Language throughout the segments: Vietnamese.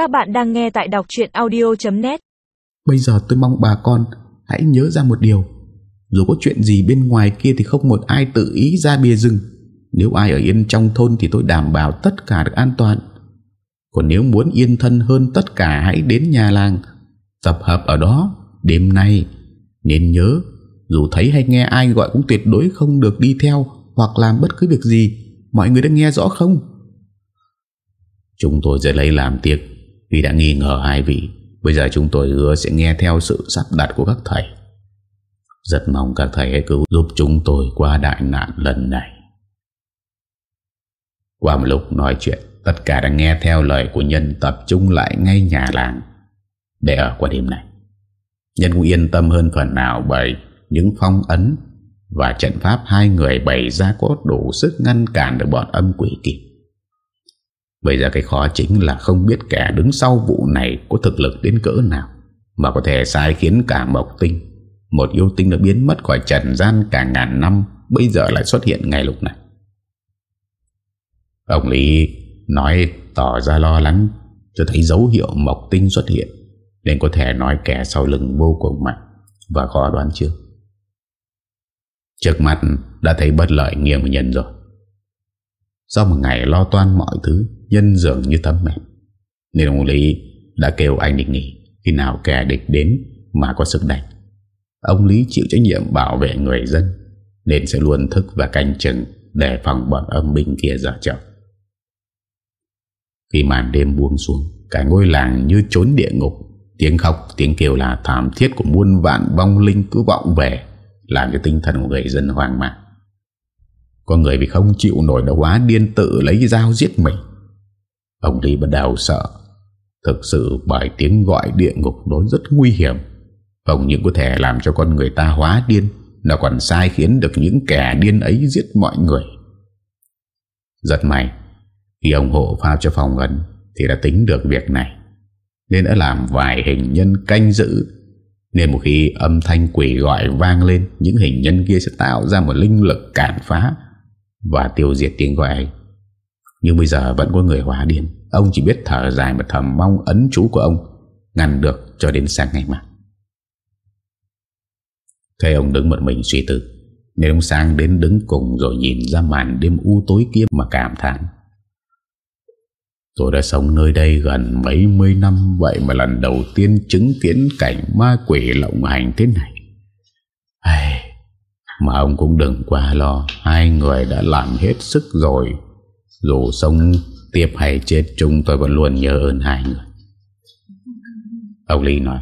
Các bạn đang nghe tại đọc chuyện audio.net Bây giờ tôi mong bà con hãy nhớ ra một điều. Dù có chuyện gì bên ngoài kia thì không một ai tự ý ra bìa rừng. Nếu ai ở yên trong thôn thì tôi đảm bảo tất cả được an toàn. Còn nếu muốn yên thân hơn tất cả, hãy đến nhà làng. Tập hợp ở đó, đêm nay. Nên nhớ, Dù thấy hay nghe ai gọi cũng tuyệt đối không được đi theo Hoặc làm bất cứ việc gì. Mọi người đã nghe rõ không? Chúng tôi sẽ lấy làm tiếc. Vì đã nghi ngờ hai vị, Bây giờ chúng tôi hứa sẽ nghe theo sự sắp đặt của các thầy. Rất mong các thầy hãy cứu giúp chúng tôi qua đại nạn lần này. Qua một lúc nói chuyện, Tất cả đã nghe theo lời của nhân tập trung lại ngay nhà làng. Để ở qua đêm này, Nhân cũng yên tâm hơn phần nào bởi những phong ấn và trận pháp hai người bày ra có đủ sức ngăn cản được bọn âm quỷ kịp. Bây giờ cái khó chính là không biết kẻ đứng sau vụ này có thực lực đến cỡ nào, mà có thể sai khiến cả Mộc Tinh. Một yêu tinh đã biến mất khỏi trần gian cả ngàn năm, bây giờ lại xuất hiện ngay lúc này. Ông Lý nói tỏ ra lo lắng, cho thấy dấu hiệu Mộc Tinh xuất hiện, nên có thể nói kẻ sau lưng vô cùng mạnh, và khó đoán chưa. Trước mặt đã thấy bất lợi nghiêng nhân rồi sau một ngày lo toan mọi thứ, Nhân dường như thấm mệt. Nên ông Lý đã kêu anh định nghỉ, Khi nào kẻ địch đến mà có sức đánh. Ông Lý chịu trách nhiệm bảo vệ người dân, Nên sẽ luôn thức và canh chừng Để phòng bọn âm binh kia dở trọng Khi màn đêm buông xuống, Cả ngôi làng như trốn địa ngục. Tiếng khóc, tiếng kêu là thảm thiết Của muôn vạn vong linh cứ vọng về làm cho tinh thần của người dân hoang mang. Có người vì không chịu nổi đã quá điên tự lấy dao giết mình. Ông Lý bắt đầu sợ. Thực sự bởi tiếng gọi địa ngục đó rất nguy hiểm. Không những có thể làm cho con người ta hóa điên, nó còn sai khiến được những kẻ điên ấy giết mọi người. giật may, khi ông hộ phao cho phòng ấn thì đã tính được việc này. Nên đã làm vài hình nhân canh giữ nên một khi âm thanh quỷ gọi vang lên Những hình nhân kia sẽ tạo ra một linh lực cản phá và tiêu diệt tiếng gọi ấy. Nhưng bây giờ vẫn có người hóa điên. Ông chỉ biết thở dài mà thầm mong ấn chú của ông, Ngăn được cho đến sáng ngày mai. Thế ông đứng một mình suy tư. Nên ông sang đến đứng cùng Rồi nhìn ra màn đêm u tối kia mà cảm thán. Tôi đã sống nơi đây gần mấy mươi năm, Vậy mà lần đầu tiên chứng kiến cảnh ma quỷ lộng hành thế này. Mà ông cũng đừng quá lo, Hai người đã làm hết sức rồi. Dù sống tiếp hay chết chung tôi vẫn luôn nhớ ơn hai người. Ông Ly nói,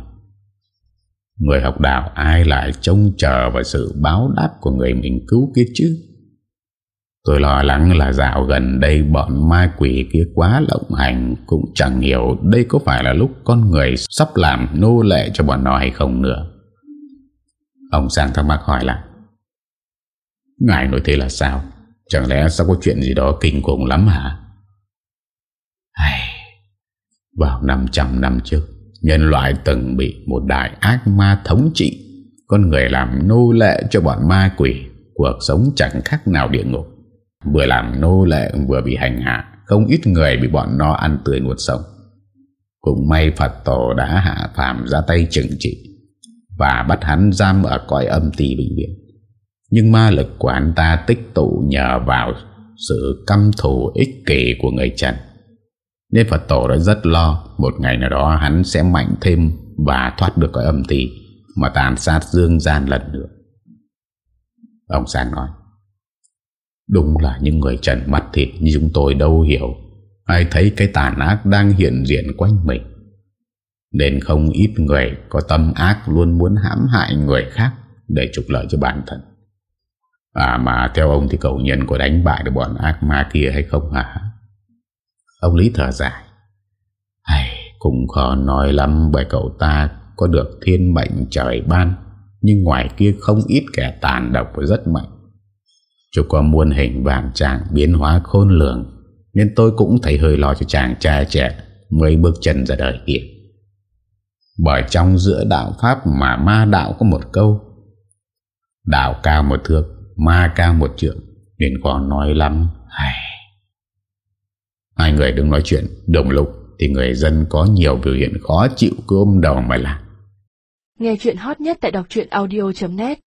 Người học đạo ai lại trông chờ vào sự báo đáp của người mình cứu kia chứ? Tôi lo lắng là dạo gần đây bọn ma quỷ kia quá lộng hành, Cũng chẳng hiểu đây có phải là lúc con người sắp làm nô lệ cho bọn nó hay không nữa. Ông Sang thắc mắc hỏi lại Ngài nói thế là sao? Chẳng lẽ sao có chuyện gì đó kinh khủng lắm hả? Ai... Vào 500 năm trước, Nhân loại từng bị một đại ác ma thống trị. Con người làm nô lệ cho bọn ma quỷ. Cuộc sống chẳng khác nào địa ngục. Vừa làm nô lệ, vừa bị hành hạ. Không ít người bị bọn nó ăn tươi nuốt sống. Cũng may Phật tổ đã hạ phàm ra tay trừng trị Và bắt hắn giam ở cõi âm tì bệnh viện nhưng ma lực của anh ta tích tụ nhờ vào Sự căm thù ích kỷ của người Trần. Nên Phật tổ đã rất lo, Một ngày nào đó hắn sẽ mạnh thêm Và thoát được cái âm tì Mà tàn sát dương gian lần nữa. Ông Sang nói, Đúng là những người trần mặt thịt như chúng tôi đâu hiểu. Ai thấy cái tàn ác đang hiện diện quanh mình, Nên không ít người có tâm ác luôn muốn hãm hại người khác Để trục lợi cho bản thân. À mà theo ông thì cậu nhân có đánh bại được bọn ác ma kia hay không hả? Ông Lý thở dài. Hay, Cũng khó nói lắm bởi cậu ta có được thiên mệnh trời ban Nhưng ngoài kia không ít kẻ tàn độc và rất mạnh. Chú có muôn hình vạn trạng biến hóa khôn lường Nên tôi cũng thấy hơi lo cho chàng trai trẻ Mới bước chân ra đời kia. Bởi trong giữa đạo Pháp mà ma đạo có một câu Đạo cao một thước Ma cao một trượng, Nên khó nói lắm. Hai người đứng nói chuyện, Đồng lục Thì người dân có nhiều biểu hiện khó chịu cứ ôm đầu mà làm. Nghe chuyện hot nhất tại đọc audio.net